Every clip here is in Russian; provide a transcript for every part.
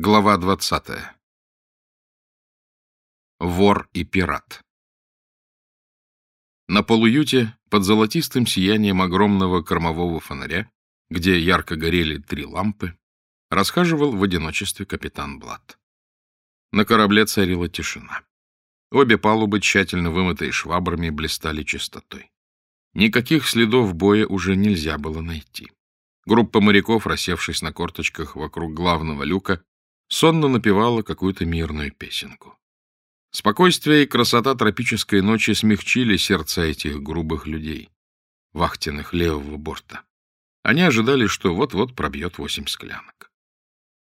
Глава 20. Вор и пират. На полуюте, под золотистым сиянием огромного кормового фонаря, где ярко горели три лампы, расхаживал в одиночестве капитан Блад. На корабле царила тишина. Обе палубы, тщательно вымытые швабрами, блистали чистотой. Никаких следов боя уже нельзя было найти. Группа моряков, рассевшись на корточках вокруг главного люка, сонно напевала какую-то мирную песенку. Спокойствие и красота тропической ночи смягчили сердца этих грубых людей, вахтенных левого борта. Они ожидали, что вот-вот пробьет восемь склянок.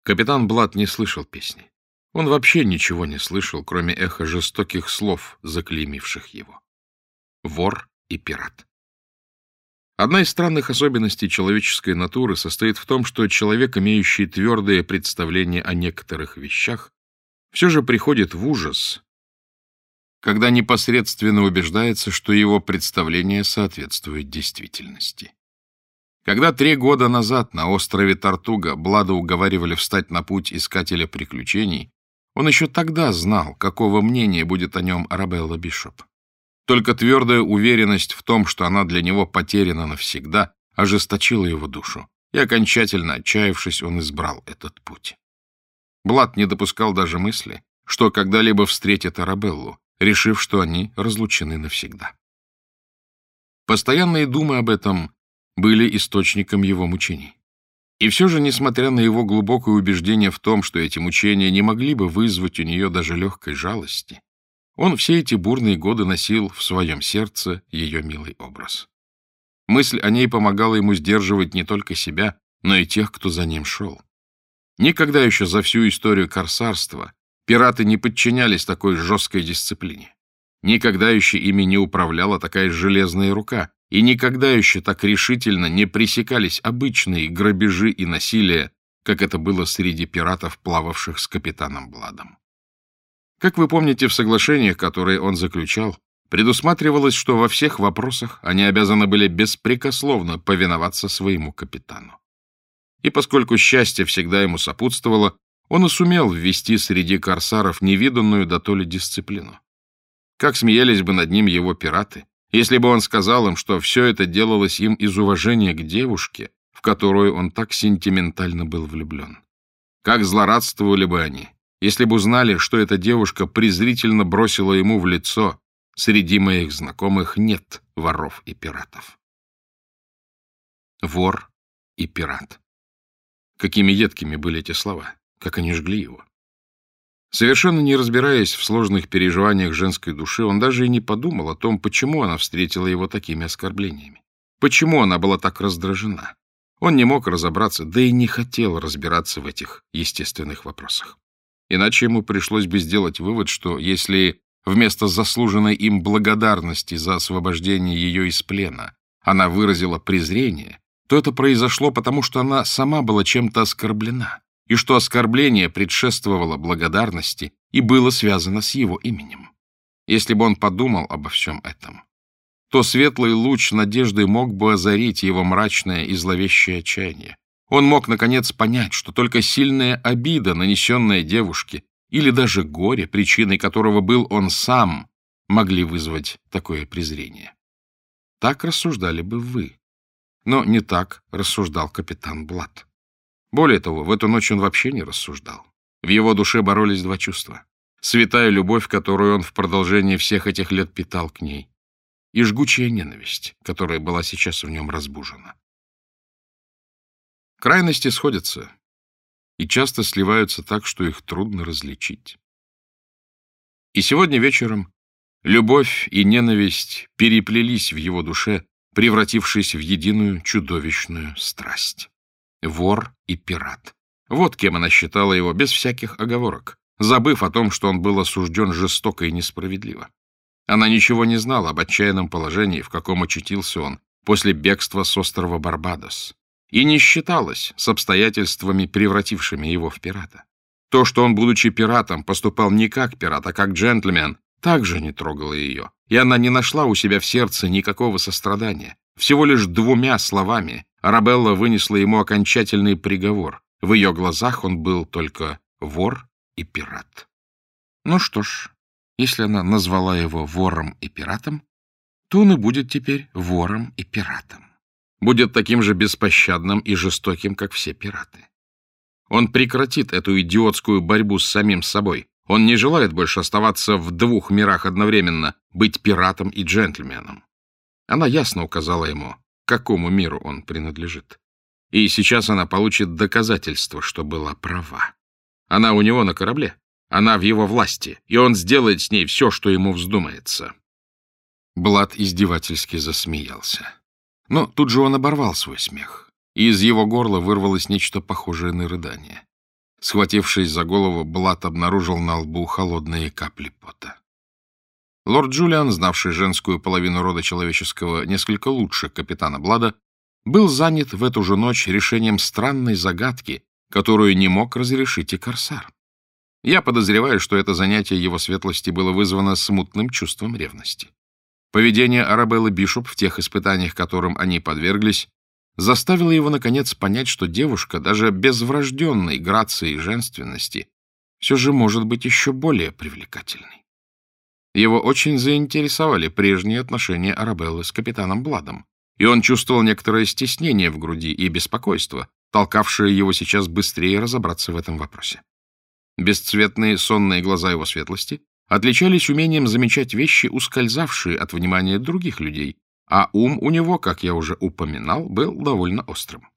Капитан Блад не слышал песни. Он вообще ничего не слышал, кроме эха жестоких слов, заклеймивших его. Вор и пират. Одна из странных особенностей человеческой натуры состоит в том, что человек, имеющий твердое представление о некоторых вещах, все же приходит в ужас, когда непосредственно убеждается, что его представление соответствует действительности. Когда три года назад на острове Тартуга Блада уговаривали встать на путь искателя приключений, он еще тогда знал, какого мнения будет о нем Арабелла Бишоп. Только твердая уверенность в том, что она для него потеряна навсегда, ожесточила его душу, и, окончательно отчаявшись, он избрал этот путь. Блад не допускал даже мысли, что когда-либо встретит Арабеллу, решив, что они разлучены навсегда. Постоянные думы об этом были источником его мучений. И все же, несмотря на его глубокое убеждение в том, что эти мучения не могли бы вызвать у нее даже легкой жалости, он все эти бурные годы носил в своем сердце ее милый образ. Мысль о ней помогала ему сдерживать не только себя, но и тех, кто за ним шел. Никогда еще за всю историю корсарства пираты не подчинялись такой жесткой дисциплине. Никогда еще ими не управляла такая железная рука, и никогда еще так решительно не пресекались обычные грабежи и насилие, как это было среди пиратов, плававших с капитаном Бладом. Как вы помните, в соглашениях, которые он заключал, предусматривалось, что во всех вопросах они обязаны были беспрекословно повиноваться своему капитану. И поскольку счастье всегда ему сопутствовало, он и сумел ввести среди корсаров невиданную дотоле дисциплину. Как смеялись бы над ним его пираты, если бы он сказал им, что все это делалось им из уважения к девушке, в которую он так сентиментально был влюблен. Как злорадствовали бы они, если бы узнали, что эта девушка презрительно бросила ему в лицо, среди моих знакомых нет воров и пиратов. Вор и пират. Какими едкими были эти слова, как они жгли его. Совершенно не разбираясь в сложных переживаниях женской души, он даже и не подумал о том, почему она встретила его такими оскорблениями. Почему она была так раздражена. Он не мог разобраться, да и не хотел разбираться в этих естественных вопросах. Иначе ему пришлось бы сделать вывод, что если вместо заслуженной им благодарности за освобождение ее из плена она выразила презрение, то это произошло потому, что она сама была чем-то оскорблена, и что оскорбление предшествовало благодарности и было связано с его именем. Если бы он подумал обо всем этом, то светлый луч надежды мог бы озарить его мрачное и зловещее отчаяние. Он мог, наконец, понять, что только сильная обида, нанесенная девушке, или даже горе, причиной которого был он сам, могли вызвать такое презрение. Так рассуждали бы вы. Но не так рассуждал капитан Блад. Более того, в эту ночь он вообще не рассуждал. В его душе боролись два чувства. Святая любовь, которую он в продолжении всех этих лет питал к ней, и жгучая ненависть, которая была сейчас в нем разбужена. Крайности сходятся и часто сливаются так, что их трудно различить. И сегодня вечером любовь и ненависть переплелись в его душе, превратившись в единую чудовищную страсть. Вор и пират. Вот кем она считала его без всяких оговорок, забыв о том, что он был осужден жестоко и несправедливо. Она ничего не знала об отчаянном положении, в каком очутился он после бегства с острова Барбадос и не считалось с обстоятельствами, превратившими его в пирата. То, что он, будучи пиратом, поступал не как пират, а как джентльмен, также не трогало ее, и она не нашла у себя в сердце никакого сострадания. Всего лишь двумя словами Арабелла вынесла ему окончательный приговор. В ее глазах он был только вор и пират. Ну что ж, если она назвала его вором и пиратом, то он и будет теперь вором и пиратом. Будет таким же беспощадным и жестоким, как все пираты. Он прекратит эту идиотскую борьбу с самим собой. Он не желает больше оставаться в двух мирах одновременно, быть пиратом и джентльменом. Она ясно указала ему, к какому миру он принадлежит. И сейчас она получит доказательство, что была права. Она у него на корабле, она в его власти, и он сделает с ней все, что ему вздумается. Блад издевательски засмеялся. Но тут же он оборвал свой смех, и из его горла вырвалось нечто похожее на рыдание. Схватившись за голову, Блад обнаружил на лбу холодные капли пота. Лорд Джулиан, знавший женскую половину рода человеческого несколько лучше капитана Блада, был занят в эту же ночь решением странной загадки, которую не мог разрешить и Корсар. Я подозреваю, что это занятие его светлости было вызвано смутным чувством ревности. Поведение Арабеллы Бишоп в тех испытаниях, которым они подверглись, заставило его, наконец, понять, что девушка, даже без врожденной грации и женственности, все же может быть еще более привлекательной. Его очень заинтересовали прежние отношения Арабеллы с капитаном Бладом, и он чувствовал некоторое стеснение в груди и беспокойство, толкавшее его сейчас быстрее разобраться в этом вопросе. Бесцветные сонные глаза его светлости отличались умением замечать вещи, ускользавшие от внимания других людей, а ум у него, как я уже упоминал, был довольно острым.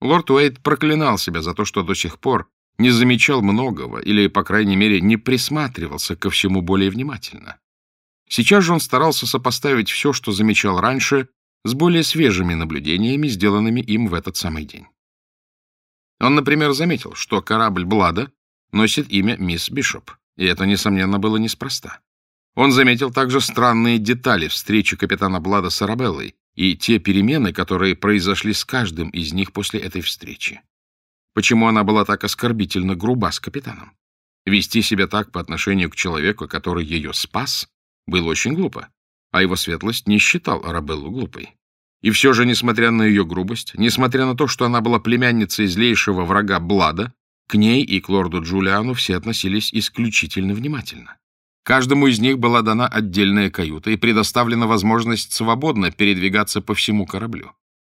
Лорд Уэйд проклинал себя за то, что до сих пор не замечал многого или, по крайней мере, не присматривался ко всему более внимательно. Сейчас же он старался сопоставить все, что замечал раньше, с более свежими наблюдениями, сделанными им в этот самый день. Он, например, заметил, что корабль Блада носит имя мисс Бишоп, и это, несомненно, было неспроста. Он заметил также странные детали встречи капитана Блада с Арабеллой и те перемены, которые произошли с каждым из них после этой встречи. Почему она была так оскорбительно груба с капитаном? Вести себя так по отношению к человеку, который ее спас, было очень глупо, а его светлость не считал Арабеллу глупой. И все же, несмотря на ее грубость, несмотря на то, что она была племянницей злейшего врага Блада, к ней и к лорду Джулиану все относились исключительно внимательно. Каждому из них была дана отдельная каюта и предоставлена возможность свободно передвигаться по всему кораблю.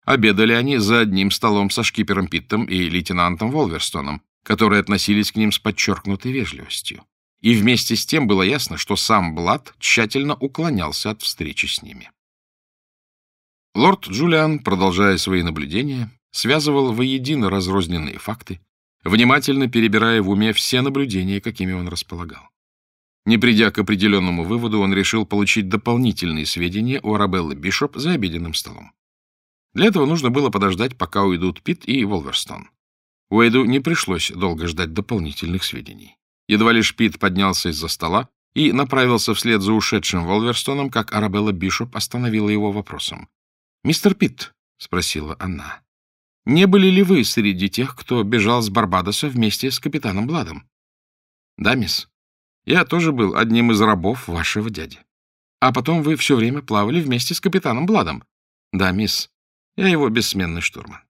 Обедали они за одним столом со шкипером Питтом и лейтенантом Волверстоном, которые относились к ним с подчеркнутой вежливостью. И вместе с тем было ясно, что сам Блад тщательно уклонялся от встречи с ними. Лорд Джулиан, продолжая свои наблюдения, связывал воедино разрозненные факты, внимательно перебирая в уме все наблюдения, какими он располагал. Не придя к определенному выводу, он решил получить дополнительные сведения у Арабеллы Бишоп за обеденным столом. Для этого нужно было подождать, пока уйдут Пит и Волверстон. Уэйду не пришлось долго ждать дополнительных сведений. Едва лишь Пит поднялся из-за стола и направился вслед за ушедшим Волверстоном, как Арабелла Бишоп остановила его вопросом. «Мистер Пит», — спросила она, — «не были ли вы среди тех, кто бежал с Барбадоса вместе с капитаном Бладом?» «Да, мисс. Я тоже был одним из рабов вашего дяди. А потом вы все время плавали вместе с капитаном Бладом?» «Да, мисс. Я его бессменный штурман.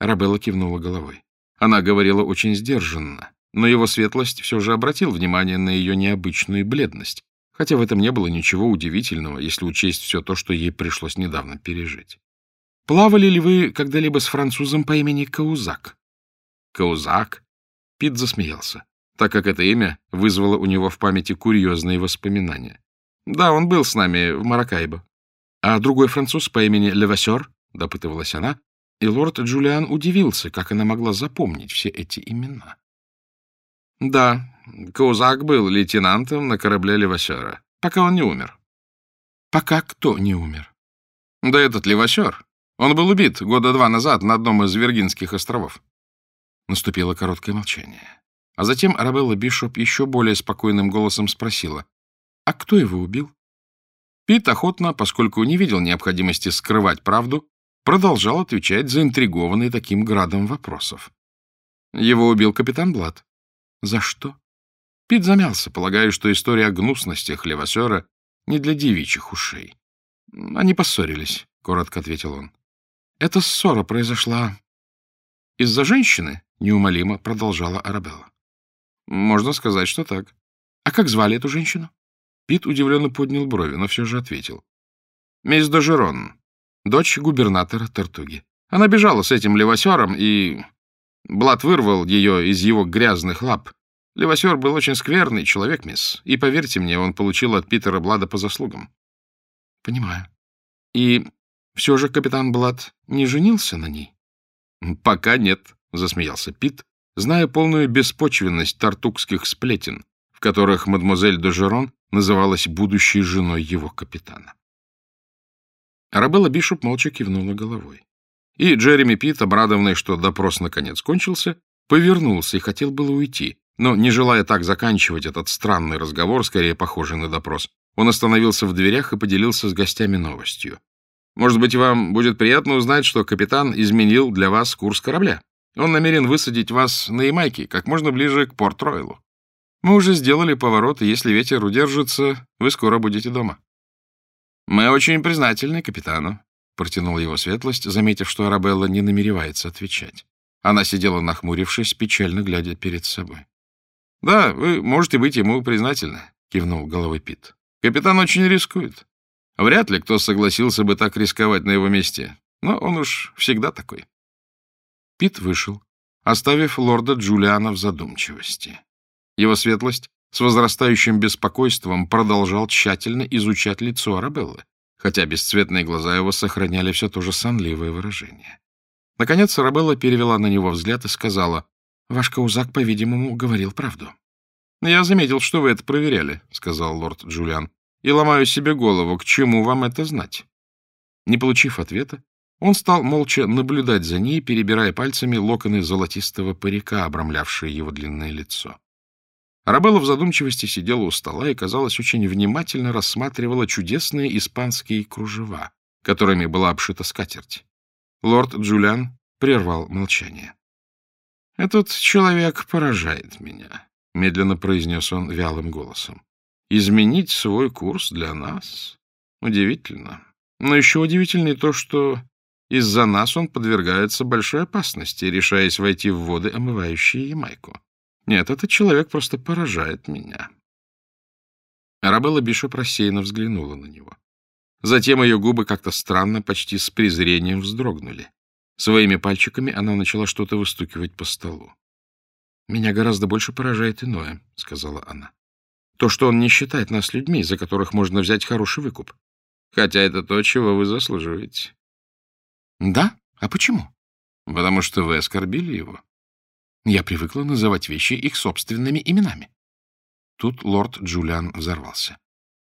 Рабелла кивнула головой. Она говорила очень сдержанно, но его светлость все же обратил внимание на ее необычную бледность, хотя в этом не было ничего удивительного, если учесть все то, что ей пришлось недавно пережить. «Плавали ли вы когда-либо с французом по имени Каузак?» «Каузак?» Пит засмеялся, так как это имя вызвало у него в памяти курьезные воспоминания. «Да, он был с нами в Маракайбо. А другой француз по имени Левасер?» — допытывалась она, и лорд Джулиан удивился, как она могла запомнить все эти имена. — Да, Каузак был лейтенантом на корабле Левасера, пока он не умер. — Пока кто не умер? — Да этот Левасер. Он был убит года два назад на одном из Виргинских островов. Наступило короткое молчание. А затем Арабелла Бишоп еще более спокойным голосом спросила, «А кто его убил?» Пит охотно, поскольку не видел необходимости скрывать правду, продолжал отвечать заинтригованный таким градом вопросов. Его убил капитан Блад. За что? Пит замялся, полагая, что история о гнусностях Левасера не для девичьих ушей. Они поссорились, — коротко ответил он. Эта ссора произошла из-за женщины, — неумолимо продолжала Арабелла. Можно сказать, что так. А как звали эту женщину? Пит удивленно поднял брови, но все же ответил. Мисс Дожерон, дочь губернатора Тартуги. Она бежала с этим левосером, и Блад вырвал ее из его грязных лап. Левосер был очень скверный человек, мисс, и, поверьте мне, он получил от Питера Блада по заслугам. — Понимаю. И все же капитан Блад не женился на ней? — Пока нет, — засмеялся Пит, зная полную беспочвенность тартукских сплетен, в которых мадемуазель Дожерон называлась будущей женой его капитана. Арабелла Бишоп молча кивнула головой. И Джереми Пит, обрадованный, что допрос наконец кончился, повернулся и хотел было уйти, но, не желая так заканчивать этот странный разговор, скорее похожий на допрос, он остановился в дверях и поделился с гостями новостью. «Может быть, вам будет приятно узнать, что капитан изменил для вас курс корабля. Он намерен высадить вас на Ямайке, как можно ближе к Порт-Ройлу. Мы уже сделали поворот, и если ветер удержится, вы скоро будете дома». «Мы очень признательны капитану», — протянул его светлость, заметив, что Арабелла не намеревается отвечать. Она сидела нахмурившись, печально глядя перед собой. «Да, вы можете быть ему признательны», — кивнул головой Пит. «Капитан очень рискует. Вряд ли кто согласился бы так рисковать на его месте, но он уж всегда такой». Пит вышел, оставив лорда Джулиана в задумчивости. Его светлость с возрастающим беспокойством продолжал тщательно изучать лицо Арабеллы, хотя бесцветные глаза его сохраняли все то же сонливое выражение. Наконец Арабелла перевела на него взгляд и сказала, Ваш Каузак, по-видимому, говорил правду. — Я заметил, что вы это проверяли, — сказал лорд Джулиан, — и ломаю себе голову, к чему вам это знать. Не получив ответа, он стал молча наблюдать за ней, перебирая пальцами локоны золотистого парика, обрамлявшие его длинное лицо. Арабелла в задумчивости сидела у стола и, казалось, очень внимательно рассматривала чудесные испанские кружева, которыми была обшита скатерть. Лорд Джулиан прервал молчание. «Этот человек поражает меня», — медленно произнес он вялым голосом. «Изменить свой курс для нас? Удивительно. Но еще удивительнее то, что из-за нас он подвергается большой опасности, решаясь войти в воды, омывающие Ямайку. Нет, этот человек просто поражает меня». Арабелла Бишоп рассеянно взглянула на него. Затем ее губы как-то странно, почти с презрением вздрогнули. Своими пальчиками она начала что-то выстукивать по столу. «Меня гораздо больше поражает иное», — сказала она. «То, что он не считает нас людьми, за которых можно взять хороший выкуп. Хотя это то, чего вы заслуживаете». «Да? А почему?» «Потому что вы оскорбили его». Я привыкла называть вещи их собственными именами. Тут лорд Джулиан взорвался.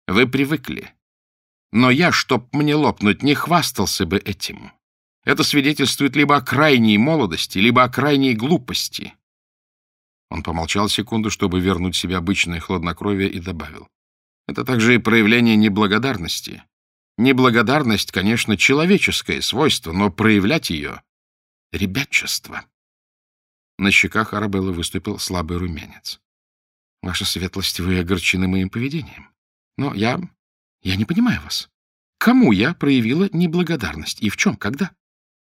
«Вы привыкли. Но я, чтоб мне лопнуть, не хвастался бы этим. Это свидетельствует либо о крайней молодости, либо о крайней глупости. Он помолчал секунду, чтобы вернуть себе обычное хладнокровие, и добавил. Это также и проявление неблагодарности. Неблагодарность, конечно, человеческое свойство, но проявлять ее — ребячество. На щеках Арабеллы выступил слабый румянец. — Ваша светлость, вы огорчены моим поведением. Но я... я не понимаю вас. Кому я проявила неблагодарность? И в чем? Когда?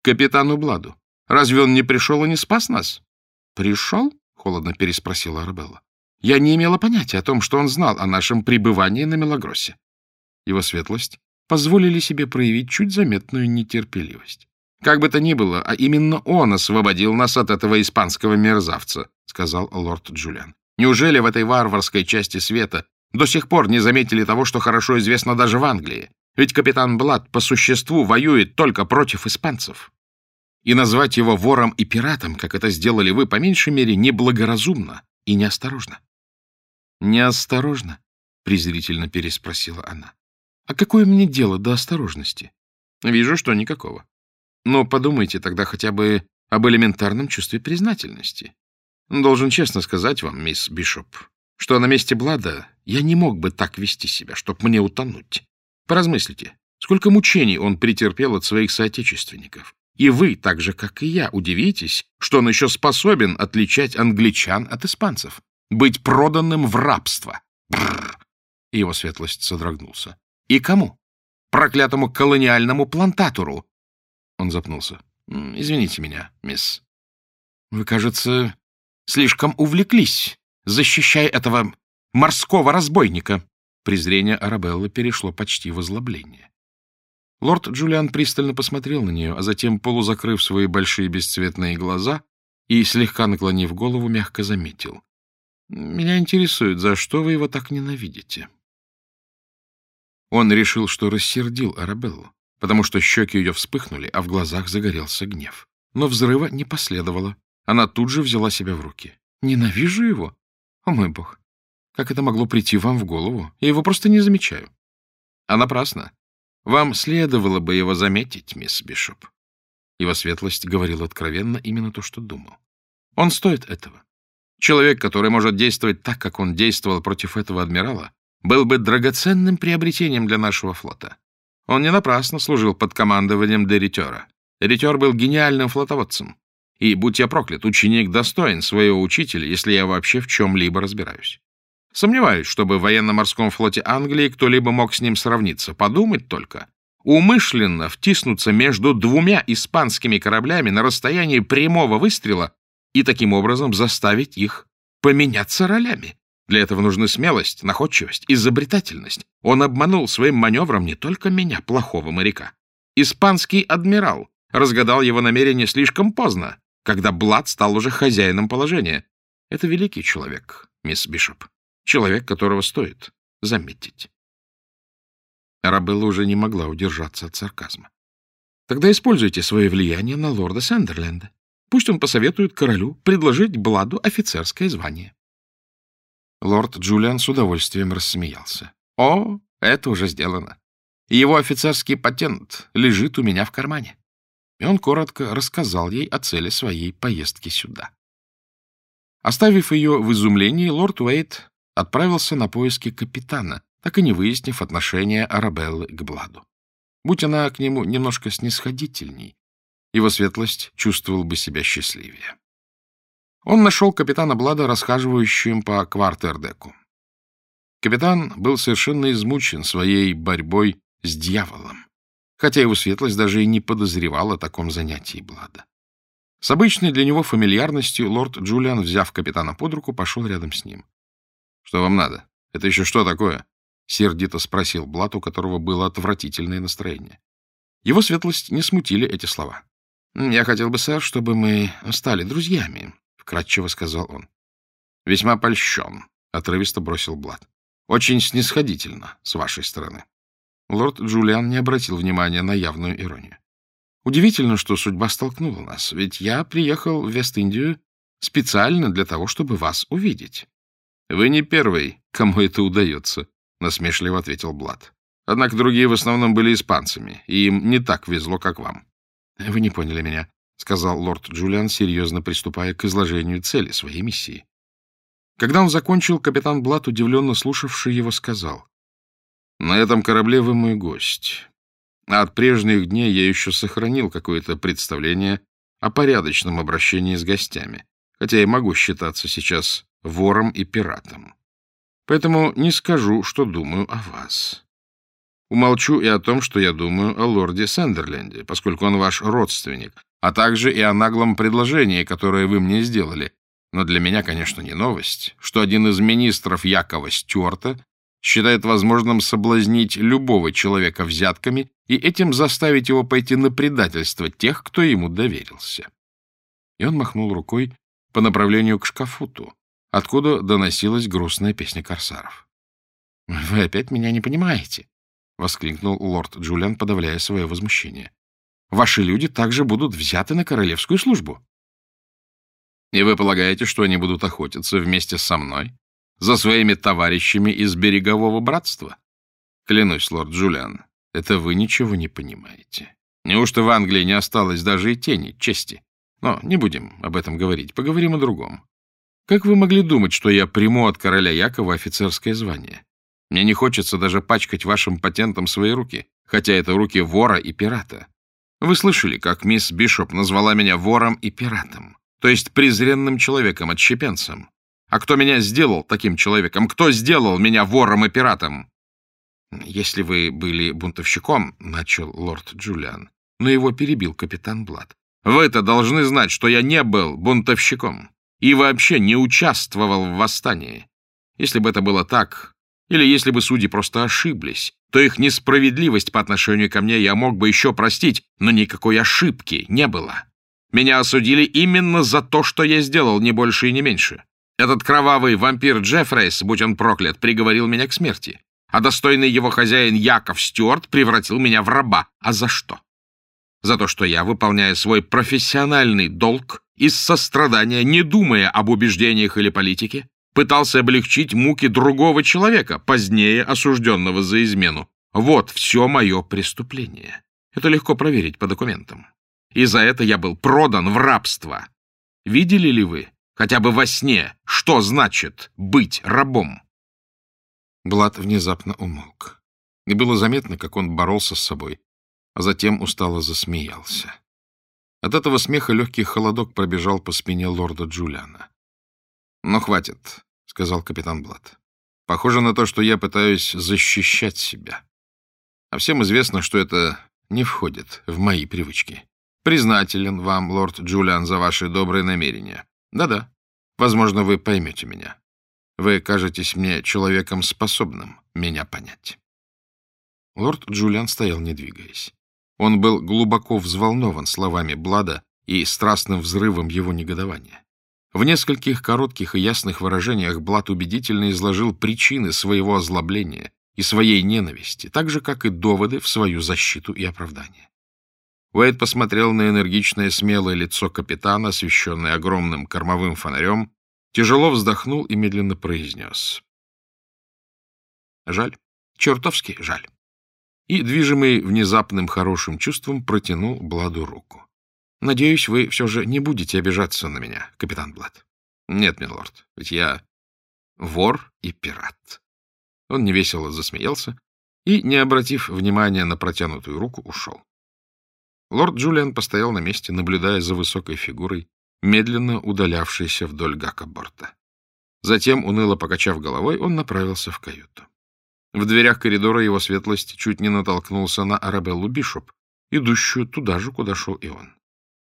капитану Бладу. Разве он не пришел и не спас нас? — Пришел? — холодно переспросила Арабелла. — Я не имела понятия о том, что он знал о нашем пребывании на Мелагросе. Его светлость позволили себе проявить чуть заметную нетерпеливость. «Как бы то ни было, а именно он освободил нас от этого испанского мерзавца», — сказал лорд Джулиан. «Неужели в этой варварской части света до сих пор не заметили того, что хорошо известно даже в Англии? Ведь капитан Блад по существу воюет только против испанцев. И назвать его вором и пиратом, как это сделали вы, по меньшей мере, неблагоразумно и неосторожно. «Неосторожно?» — презрительно переспросила она. «А какое мне дело до осторожности?» «Вижу, что никакого. Но подумайте тогда хотя бы об элементарном чувстве признательности. Должен честно сказать вам, мисс Бишоп, что на месте Блада я не мог бы так вести себя, чтоб мне утонуть. Поразмыслите, сколько мучений он претерпел от своих соотечественников. И вы, так же, как и я, удивитесь, что он еще способен отличать англичан от испанцев, быть проданным в рабство. Бррр. Его светлость содрогнулся. И кому? Проклятому колониальному плантатору. Он запнулся. Извините меня, мисс. Вы, кажется, слишком увлеклись защищая этого морского разбойника!» Презрение Арабеллы перешло почти в озлобление. Лорд Джулиан пристально посмотрел на нее, а затем, полузакрыв свои большие бесцветные глаза и, слегка наклонив голову, мягко заметил. «Меня интересует, за что вы его так ненавидите?» Он решил, что рассердил Арабеллу, потому что щеки ее вспыхнули, а в глазах загорелся гнев. Но взрыва не последовало. Она тут же взяла себя в руки. «Ненавижу его? О мой бог! Как это могло прийти вам в голову? Я его просто не замечаю». «А напрасно. Вам следовало бы его заметить, мисс Бишоп». Его светлость говорил откровенно именно то, что думал. «Он стоит этого. Человек, который может действовать так, как он действовал против этого адмирала, был бы драгоценным приобретением для нашего флота. Он не напрасно служил под командованием Деритера. Деритер был гениальным флотоводцем. И, будь я проклят, ученик достоин своего учителя, если я вообще в чем-либо разбираюсь. Сомневаюсь, чтобы в военно-морском флоте Англии кто-либо мог с ним сравниться. Подумать только. Умышленно втиснуться между двумя испанскими кораблями на расстоянии прямого выстрела и таким образом заставить их поменяться ролями. Для этого нужны смелость, находчивость, изобретательность. Он обманул своим маневром не только меня, плохого моряка. Испанский адмирал разгадал его намерение слишком поздно, когда Блад стал уже хозяином положения. Это великий человек, мисс Бишоп. Человек, которого стоит заметить. Арабелла уже не могла удержаться от сарказма. Тогда используйте свое влияние на лорда Сандерленда. Пусть он посоветует королю предложить Бладу офицерское звание. Лорд Джулиан с удовольствием рассмеялся. «О, это уже сделано. Его офицерский патент лежит у меня в кармане». И он коротко рассказал ей о цели своей поездки сюда. Оставив ее в изумлении, лорд Уэйт отправился на поиски капитана, так и не выяснив отношения Арабеллы к Бладу. Будь она к нему немножко снисходительней, его светлость чувствовал бы себя счастливее. Он нашел капитана Блада, расхаживающим по квартердеку. Капитан был совершенно измучен своей борьбой с дьяволом, хотя его светлость даже и не подозревал о таком занятии Блада. С обычной для него фамильярностью лорд Джулиан, взяв капитана под руку, пошел рядом с ним. — Что вам надо? Это еще что такое? — сердито спросил Блад, у которого было отвратительное настроение. Его светлость не смутили эти слова. — Я хотел бы, сэр, чтобы мы стали друзьями, вкратчиво сказал он. — Весьма польщен, — отрывисто бросил Блад. — Очень снисходительно с вашей стороны. Лорд Джулиан не обратил внимания на явную иронию. Удивительно, что судьба столкнула нас, ведь я приехал в Вест-Индию специально для того, чтобы вас увидеть. — Вы не первый, кому это удается, — насмешливо ответил Блад. Однако другие в основном были испанцами, и им не так везло, как вам. — Вы не поняли меня. — сказал лорд Джулиан, серьезно приступая к изложению цели своей миссии. Когда он закончил, капитан Блат, удивленно слушавший его, сказал, «На этом корабле вы мой гость. А от прежних дней я еще сохранил какое-то представление о порядочном обращении с гостями, хотя и могу считаться сейчас вором и пиратом. Поэтому не скажу, что думаю о вас. Умолчу и о том, что я думаю о лорде Сендерленде, поскольку он ваш родственник, а также и о наглом предложении, которое вы мне сделали. Но для меня, конечно, не новость, что один из министров Якова Стюарта считает возможным соблазнить любого человека взятками и этим заставить его пойти на предательство тех, кто ему доверился. И он махнул рукой по направлению к шкафуту, откуда доносилась грустная песня корсаров. — Вы опять меня не понимаете, — воскликнул лорд Джулиан, подавляя свое возмущение ваши люди также будут взяты на королевскую службу. И вы полагаете, что они будут охотиться вместе со мной за своими товарищами из берегового братства? Клянусь, лорд Джулиан, это вы ничего не понимаете. Неужто в Англии не осталось даже и тени чести? Но не будем об этом говорить, поговорим о другом. Как вы могли думать, что я приму от короля Якова офицерское звание? Мне не хочется даже пачкать вашим патентом свои руки, хотя это руки вора и пирата. Вы слышали, как мисс Бишоп назвала меня вором и пиратом, то есть презренным человеком, отщепенцем. А кто меня сделал таким человеком? Кто сделал меня вором и пиратом? Если вы были бунтовщиком, — начал лорд Джулиан, но его перебил капитан Блад. Вы-то должны знать, что я не был бунтовщиком. И вообще не участвовал в восстании. Если бы это было так, или если бы судьи просто ошиблись, то их несправедливость по отношению ко мне я мог бы еще простить, но никакой ошибки не было. Меня осудили именно за то, что я сделал, не больше и не меньше. Этот кровавый вампир Джеффрейс, будь он проклят, приговорил меня к смерти. А достойный его хозяин Яков Стюарт превратил меня в раба. А за что? За то, что я, выполняя свой профессиональный долг, из сострадания, не думая об убеждениях или политике, пытался облегчить муки другого человека, позднее осужденного за измену. Вот все мое преступление. Это легко проверить по документам. И за это я был продан в рабство. Видели ли вы, хотя бы во сне, что значит быть рабом? Блад внезапно умолк. И было заметно, как он боролся с собой, а затем устало засмеялся. От этого смеха легкий холодок пробежал по спине лорда Джулиана. — Ну, хватит, — сказал капитан Блад. — Похоже на то, что я пытаюсь защищать себя. А всем известно, что это не входит в мои привычки. Признателен вам, лорд Джулиан, за ваши добрые намерения. Да-да, возможно, вы поймете меня. Вы кажетесь мне человеком, способным меня понять. Лорд Джулиан стоял, не двигаясь. Он был глубоко взволнован словами Блада и страстным взрывом его негодования. В нескольких коротких и ясных выражениях Блад убедительно изложил причины своего озлобления и своей ненависти, так же, как и доводы в свою защиту и оправдание. Уэйд посмотрел на энергичное смелое лицо капитана, освещенное огромным кормовым фонарем, тяжело вздохнул и медленно произнес. «Жаль, чертовски жаль» и, движимый внезапным хорошим чувством, протянул Бладу руку. — Надеюсь, вы все же не будете обижаться на меня, капитан Блад. — Нет, милорд, ведь я вор и пират. Он невесело засмеялся и, не обратив внимания на протянутую руку, ушел. Лорд Джулиан постоял на месте, наблюдая за высокой фигурой, медленно удалявшейся вдоль гака борта. Затем, уныло покачав головой, он направился в каюту. В дверях коридора его светлость чуть не натолкнулся на Арабеллу Бишоп, идущую туда же, куда шел и он.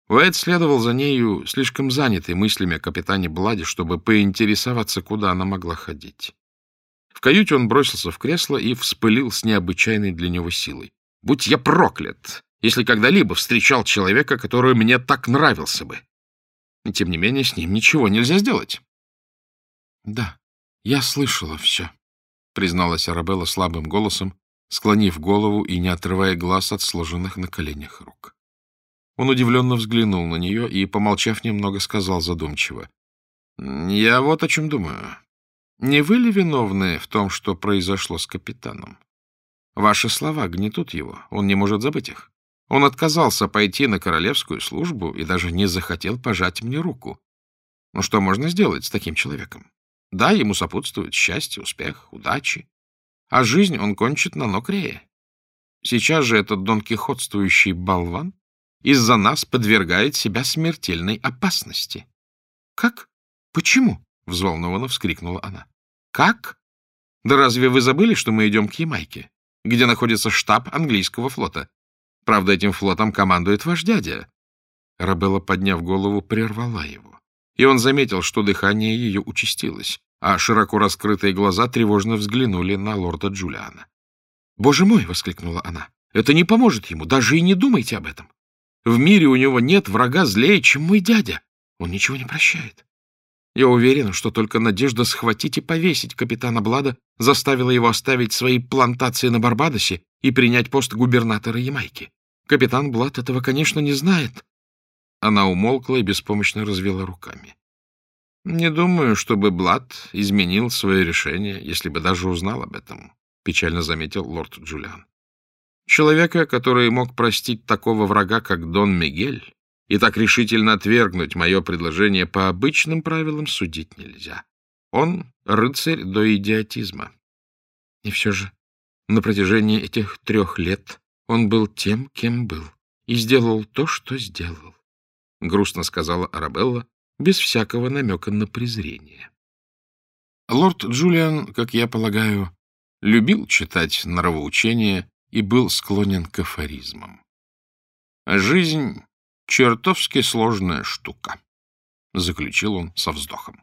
Уайт следовал за нею, слишком занятый мыслями о капитане Бладе, чтобы поинтересоваться, куда она могла ходить. В каюте он бросился в кресло и вспылил с необычайной для него силой. «Будь я проклят, если когда-либо встречал человека, который мне так нравился бы!» И тем не менее с ним ничего нельзя сделать. «Да, я слышала все», призналась Арабелла слабым голосом, склонив голову и не отрывая глаз от сложенных на коленях рук. Он удивленно взглянул на нее и, помолчав немного, сказал задумчиво. — Я вот о чем думаю. Не вы ли виновны в том, что произошло с капитаном? Ваши слова гнетут его, он не может забыть их. Он отказался пойти на королевскую службу и даже не захотел пожать мне руку. Ну что можно сделать с таким человеком? Да, ему сопутствует счастье, успех, удачи. А жизнь он кончит на нокрее. Сейчас же этот донкихотствующий болван из-за нас подвергает себя смертельной опасности. — Как? Почему? — взволнованно вскрикнула она. — Как? Да разве вы забыли, что мы идем к Ямайке, где находится штаб английского флота? Правда, этим флотом командует ваш дядя. Рабелла, подняв голову, прервала его и он заметил, что дыхание ее участилось, а широко раскрытые глаза тревожно взглянули на лорда Джулиана. «Боже мой!» — воскликнула она. «Это не поможет ему, даже и не думайте об этом. В мире у него нет врага злее, чем мой дядя. Он ничего не прощает. Я уверена, что только надежда схватить и повесить капитана Блада заставила его оставить свои плантации на Барбадосе и принять пост губернатора Ямайки. Капитан Блад этого, конечно, не знает, она умолкла и беспомощно развела руками. «Не думаю, чтобы Блад изменил свое решение, если бы даже узнал об этом», — печально заметил лорд Джулиан. «Человека, который мог простить такого врага, как Дон Мигель, и так решительно отвергнуть мое предложение по обычным правилам судить нельзя. Он — рыцарь до идиотизма. И все же на протяжении этих трех лет он был тем, кем был, и сделал то, что сделал. — грустно сказала Арабелла, без всякого намека на презрение. Лорд Джулиан, как я полагаю, любил читать нравоучения и был склонен к афоризмам. Жизнь — чертовски сложная штука. заключил он со вздохом.